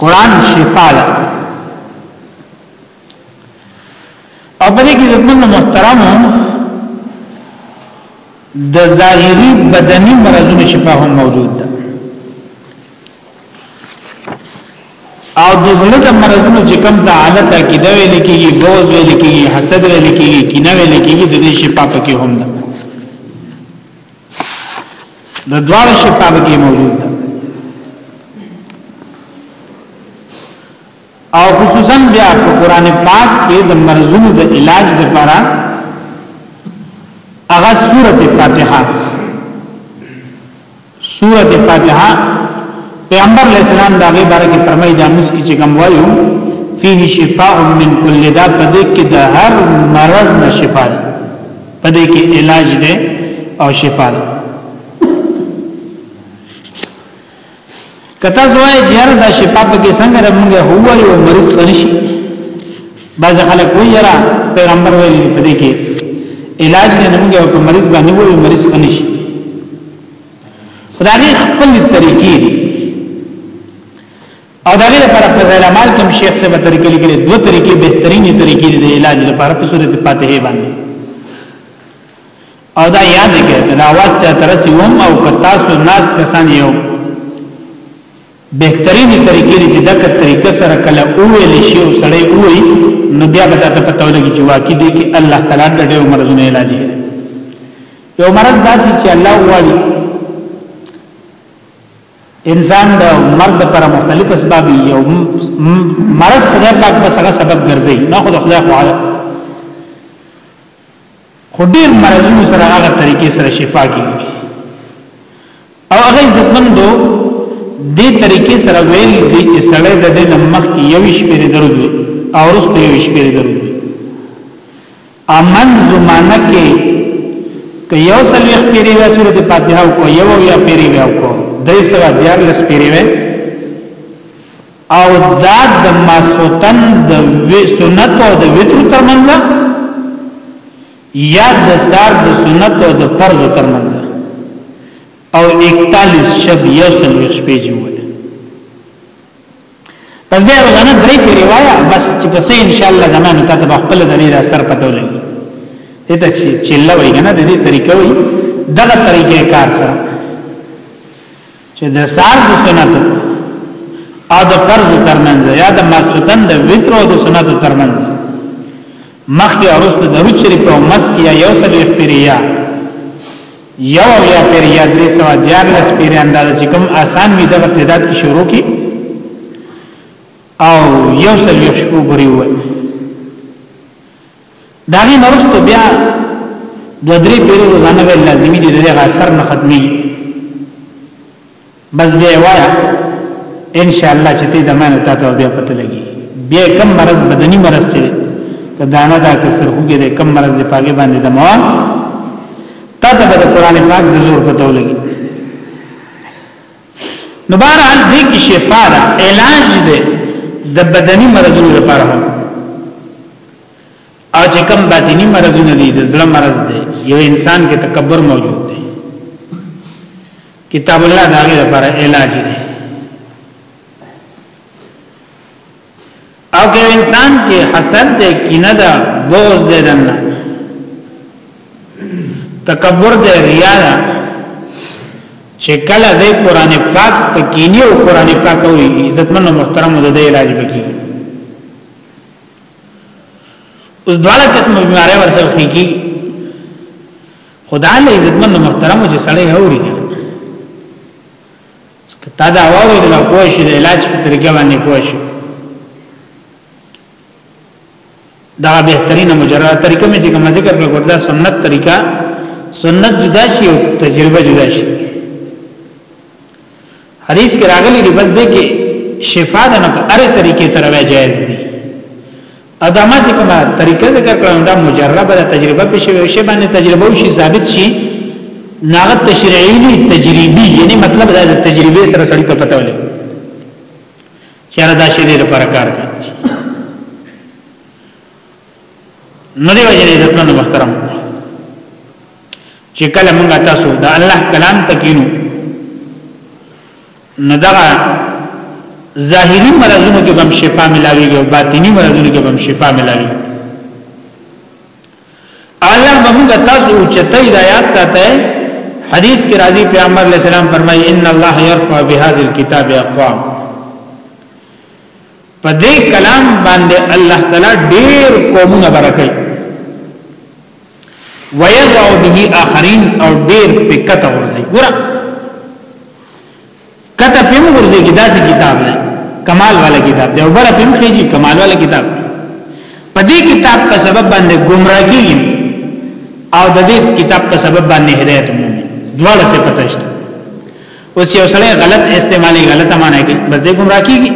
قران شفا ده او په دې کې د موږ محترم د ظاهري بدني مرضونو شفا هم موجود ده او د زړه د مرضونو چې کوم د حالت کې دا ویل کېږي بوز ویل کېږي حسد ویل کېږي کینه ویل کېږي د دې شفا پکې هم ده نو دواړه شفا به کې موجود ده او خصوصا بیا په قران پاک کې د مرزونو د علاج لپاره هغه سورته فاتحه سورته فاتحه پیغمبر علیہ السلام دا غي بارے کې فرمایي دا مس کی چې کوم وایو فيه شفاء من كل داء پدې کې د هر مرض نه شفاء په دې کې علاج دی او شفا ده کته زوی جهر دا شفا په کې څنګه رمږه هو یو مریض سنشي بعض خلک وی یرا پیغمبر ویلي په دې کې علاج نه موږ په مریض باندې وایو مریض خنش خدای خپل طریقې دي او دغه لپاره فضائل اعمال کوم شیخ صاحب طریقې لیکلې دوه طریقې بهترینې طریقې د علاج لپاره په صورت فاتحه باندې او دا یاد کړئ دا واس چې ترسي هم او کتا سو ناس کسان یو بهترینې طریقې دې دغه طریقې سره کله اوې لشي او سړې اوې نو بیا به تاسو پته ولګي چې واقعي دې کې الله تعالی د دې مرزونه علاج دی یو مرز داسې چې الله والی انسان د مرګ لپاره مختلف اسباب یو مرض خدای پاک بس هغه سبب ګرځي نه خو د خدای خو عادت خو ډیر مرضونو سره هغه طریقې سره شفا کیږي او هغه عزتمندو دې طریقې سره ویل دي چې سړی د دې مخ کې یو شپې درود او ورسته یو شپې درود امن زمانه کې که یو سلویخ پیری وی سورت فاتحه او کو یو یا پیری وی او کو درې سره دیار لس پیری وی او دا د ماسوتن د سنت او د وتر ترمنځ یا د سار د سنت او د فرض ترمنځ او 41 شب یو سلویخ پیجی وی پس بیا روزانه درې پیری وایا بس چې پسې ان شاء الله کنه نو تاسو به خپل د دې اثر پته ولګي دته چې چله وای کنه د دې طریقې وای دغه طریقې کار سره چې د سار د سنت او د فرض ترمنځ یا د مسوتن د وتر او د سنت ترمنځ مخکې اورست د روچ شریف او مسکی یا یو سلی اختیاریا یو او یا پیر یا درې سوه دیارلس پیریان دا چې کوم آسان وي دغه تعداد کې شروع کی او یو سل یو شپو پورې وای داغي نرستو بیا دو درې پیرو روزانه ویل لازمی دي دغه اثر نه ختمي بس بیا وایا ان شاء الله چې ته د مانه تاسو بیا پته لګي بیا کم مرز بدني مرز چې ته دانه دا کسر خوګي د کم مرز د پاګې باندې د موا تا ته د قران پاک د زور پته ولګي نو بهر حال دې کې شفا ده علاج ده د بدني مرزونو لپاره هم او چې کم باطنی مرزونه دي د زړه مرز دي یو انسان کې تکبر موجود کتاب الله دا غیر پر علاج دی او که انسان کې حسد دی کینه ده بغض دی دنه تکبر دی ریا ده چې کله د قران پاک په کینی او قران پاک او عزتمن او محترم د علاج بکی اوس دواړه قسم بیماری ورسره کیږي خدا له عزتمن محترم چې سړی هوري کنه تا دا وره د کوی شي د علاج په طریقه باندې کوی شي دا بهترینه مجرده طریقه مې چې کوم ذکر کړو دا سنت طریقه سنت جدا شي او تجربه جدا شي حدیث کې راغلي دی بس دې کې شفا ده نو هر طریقې سره وای جایز دي ادمه چې کومه طریقه ذکر کړم دا مجربه ده تجربه په شوی شی باندې تجربه وشي ثابت شي ناغت تشریعی نه تجربی یعنی مطلب دا د تجربې سره سړی ته پته ولې چیرې دا شی دې لپاره کار کوي نو دی وجه نه عزتمن محترم چې کله موږ تاسو د الله کلام تکینو نو دا ظاهری مرضونو کې بم شفا ملاويږي او باطینی مرضونو کې بم شفا ملاويږي الله موږ تاسو چې ته ہدایت ساته حدیث کې راځي پیغمبر علیہ السلام فرمایي ان الله يرفع بهذا الكتاب اقوام په دې کلام باندې الله تعالی ډېر قومونه برکې ويضع به آخرين او ډېر په کته ورځي ګور کته په ورځي کې داسې کتاب نه کمال والا کتاب دی او بڑا پم خېږي کمال والا کتاب په دې کتاب په سبب باندې گمراه کیږي او د دې کتاب په سبب باندې هدایت مومي دواړه څه پتهشته اوس یو سره غلط استعمالي غلط معنی کې بس دې گمراه کیږي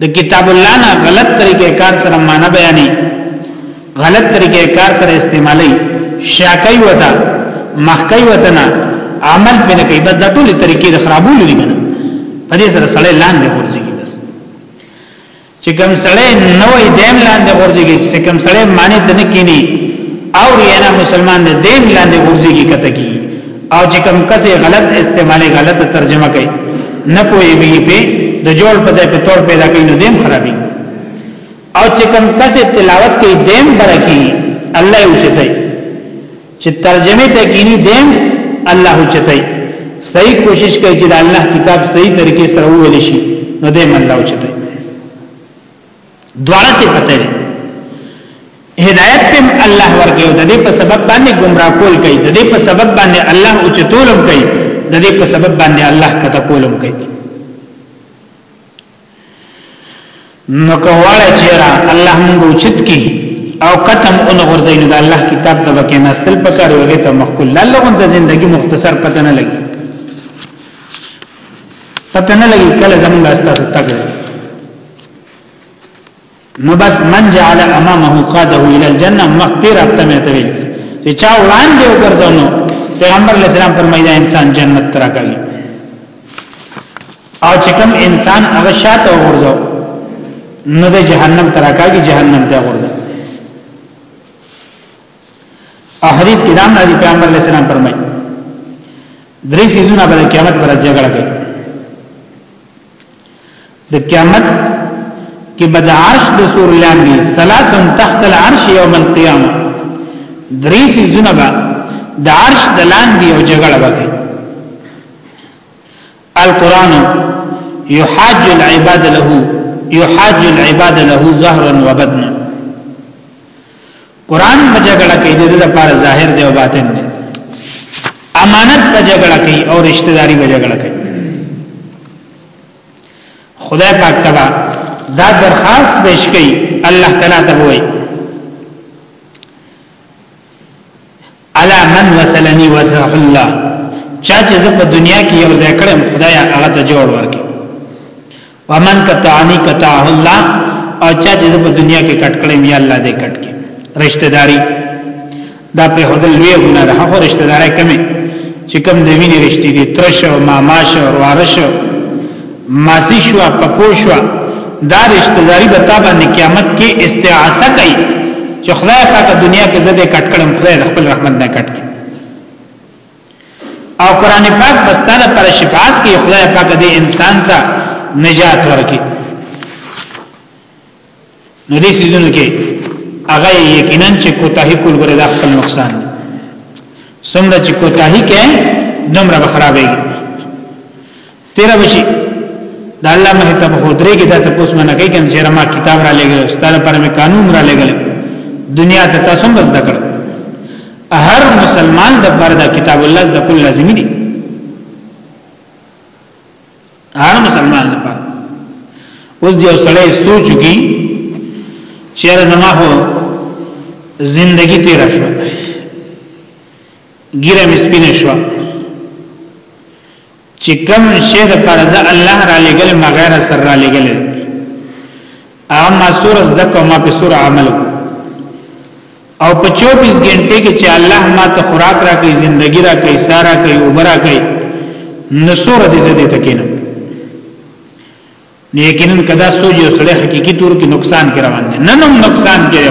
د کتاب الله نه غلط طریقې کار سره معنی بیانې غلط طریقې کار سره استعمالي شاکای وتا مخکای وتا نه عمل بنه کوي بس د ټولې طریقې د خرابولو دي کنه په دې سره سړی لاندې ورځي چې کوم سړی نه وای دیم لاندې ورځيږي چې کوم سړی معنی ته نه کینی او یانا مسلمان نه دیم لاندې ورځيږي کته کی او چې کوم کسه غلط استعمالي غلط ترجمه کوي نه کوي به په د جوړ په ځای په تور پیدا کوي نو دیم خرابي او چې کوم کسه تلاوت کوي دیم برکی الله یې چتای چې ترجمه ته کینی دیم الله چتای صحیح کوشش کوي چې د الله کتاب صحیح طریقې سره وویل شي نو دیم الله چتای دواړه څه پته لري هدایت تم الله ورکه او د دې په سبب باندې گمراه کول کوي د دې په سبب باندې الله او چتولم کوي د دې په سبب باندې الله کته کولم کوي نو کواله چیرې الله موږ اوچت کی او قتم اون غرزین د الله کتاب ته وکې نستل پکار یو لته مخکل الله غون ته ژوندۍ مختصر پته نه لګي پته نه لګي کله زمونږه ستاسو تک نو بس من جعل امامه قاده الى الجنه مقتر ابتمه ته ویل چې چا وړاندې وګرځونو پیغمبر علیہ السلام فرمایي دا انسان جنت ترا کوي او چې کوم انسان هغه شاته ورځو نو د جهنم ترا کوي جهنم ته ورځو او حدیث کې دام راځي پیغمبر علیہ السلام فرمایي درې سيزونه په قیامت پر ځای غړګي د قیامت کې بد عرش د سور لاندې ثلاث تحت العرش یوم القیامه درې سيزونه به د عرش د لاندې او جګړه وکړي القران يحاج العباد له يحاج العباد له ظهرا وبدنا قران په جګړه کې د دې لپاره ظاهر دی او باطن دی امانت په جګړه کې او رشتہ داری په جګړه کې خدای پاک تبا دا درخواست پیش کړي الله تعالی ته وایي الا من وصلني وصل الله چا چې زه په دنیا کې یو ځای کړم خدای هغه ته جوړ ورکړي ومن قطعنی قطعه الله او چا چې په دنیا کې کټ کړم یا الله دې کټ کړي رشتہ داری دا په هدل لوی ګناه ده هغه رشتہ داري کمه چې کم د وینې رشتې دي ترشه او ماماشه او وارشه ماضی شو په پو شو دا رشتہ داری به تا باندې قیامت کې استعاصه کوي چې خدای پاک دنیا کې زده کټ کړم خدای خپل رحمت نه کټ کړي او قران پاک بستانه پر شفاعت کې خدای پاک دې انسان ته نجات ورکړي نو دې سيزونو کې هغه یقینا چې کوتاهی کول غره د خپل نقصان دی څومره چې کوتاهی کې دومره به خرابېږي تیرا بشي د الله مه ته په درې کې دا تاسو منه کوي کوم چې ما کتاب را لګل استاد پر مې قانون را لګل دنیا ته تاسو بس دکړ هر مسلمان د پر دا کتاب الله د کل لازمي دي هر مسلمان لپاره اوس دی سړی سوچ کی چیرې زما هو زندگی تیر شو ګیره مې سپینه شو چې کوم شی د پرزه الله را لګل مغیر سر را لګل هغه ما سورې زده کوم ما په سورې عمل کوم او په 24 غنټه کې چې الله ما ته خوراک راکړي ژوندۍ راکړي سارا کوي او برا کوي نو سور دې زده تکینه یقینا کدا سوج یو سړی حقيقي تور کې نقصان کې روان دي نن هم نقصان کې دی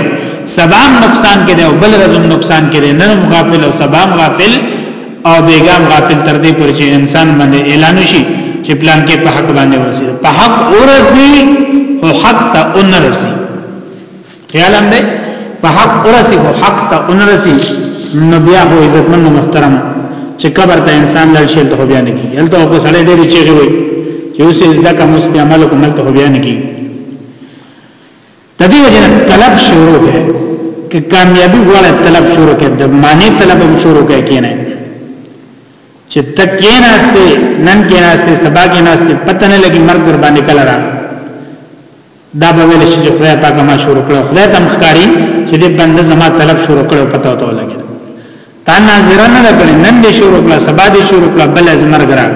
سبام نقصان کې دی او بل رزم نقصان کې دی نن هم غافل او سبام غافل او بیګام غافل تر دې پر چې انسان باندې اعلان شي چې پلان کې په حق باندې ورسېد په حق ورسي او حق ته اونرسي خیال هم دی په حق ورسي او حق ته اونرسي نو بیا هو عزتمن محترم چې قبر ته انسان لړ شي ته بیا نه کی هلته کو سړی ډېر چې وي چې اوس زده کوم اوس په عمل کوم ته بیا نه کی د دې وجه طلب شروع کړي که کامیابی غواړي طلب شروع کړي د معنی طلب هم شروع کړي کینه چې تک کې ناشته نن کې ناشته سبا کې ناشته پته نه لګي مرګ ور باندې کله را دا به ویل شي چې خدای پاک ما شروع کړو خدای ته مخکاری چې دې بنده زما طلب شروع کړو پته وته لګي تا ناظره نه کړې نن دې شروع کړه سبا دې شروع کړه بل از مرګ را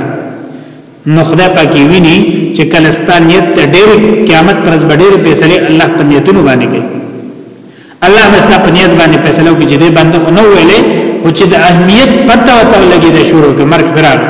نو خدای پاک ویني چې کلستانیت ته ډېر قیامت پر ورځ ډېر فیصله الله په نیتونو باندې کوي الله مستا په نیت باندې فیصله کوي چې دې باندې خو نه ویلې او چې د اهمیت پته وته لګي د شروع کې مرګ برابر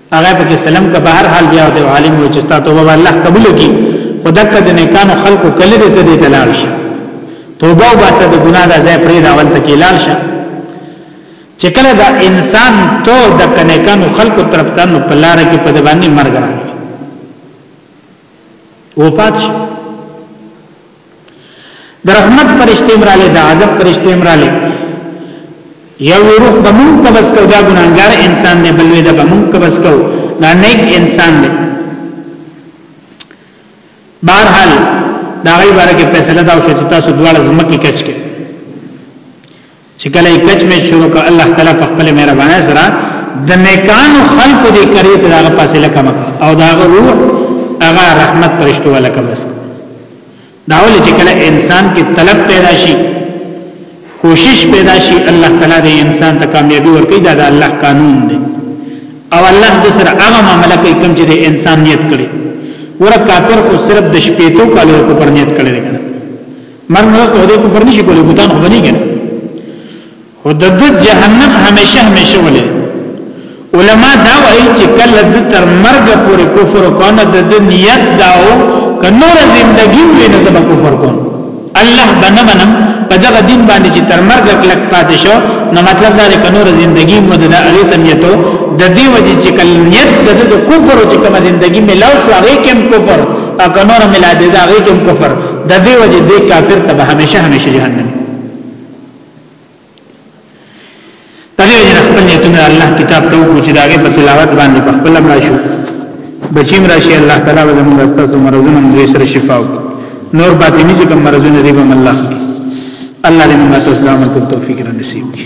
هغه پکې سلام کا بهر حال بیا د عالم و چې ستا توبه الله قبول کړي خدای کده نه کانو خلقو کله دې ته دې دلال شي توبه او باسه د ګناه د ځای پرې داول ته کې لال شي چې کله دا انسان تو د کنه کانو خلقو طرف ته نو پلار کې په دبانې مرګ راځي وفات شو د رحمت پرشته امراله د عذاب پرشته امراله یو روح به مونږ قبض کو دا ګناګار انسان دی بلوي دا به مونږ قبض کو دا نیک انسان دی بهرحال دا غي بارے کې فیصله دا شو چې تاسو دواړه زمکه کچ کې چې کله یې کچ مې شروع کړ الله تعالی په خپل مهرباني سره د نیکانو خلق دې کړی ته هغه فاصله کم او دا روح هغه رحمت پرشتو ولا کم اس دا ول چې کله انسان کې طلب پیدا شي کوشش پیدا شي الله تعالی دې انسان ته کامیابی ورکړي دا د الله قانون دی او الله د سره هغه معاملې کوي کوم چې د انسان نیت کړي ورکه کافر خو صرف د شپېتو کالو کو پر نیت کړي مر نو ته دې کفر نشي کولای بوتان خو بني کنه خو د جهنم همیشه همیشه ولې علما دا وایي چې کله د تر مرګ پورې کفر کونه د نیت داو کنور زندگی وي نه زما کفر کوم الله بنه منم په دغه دین باندې چې تر مرګ کلک پاتې شو نو مطلب دا دی کنور زندگی مو د اړې تنیتو د دې وجه چې کله نیت د کفر او چې کوم زندگی ملاو شو هغه کوم کفر او کنور ملا د هغه کوم کفر د دې وجه دې کافر ته همیشه همیشه جهنم تغیر جن خپل نیتونه الله کتاب ته وکړو چې داګه په تلاوت باندې په خپل امر شو بچیم راشي الله تعالی به موږ تاسو مرزونه موږ سره شفا وکړي نور باطنی چې کوم مرزونه دی به الله الله دې موږ تاسو ته توفیق را نصیب کړي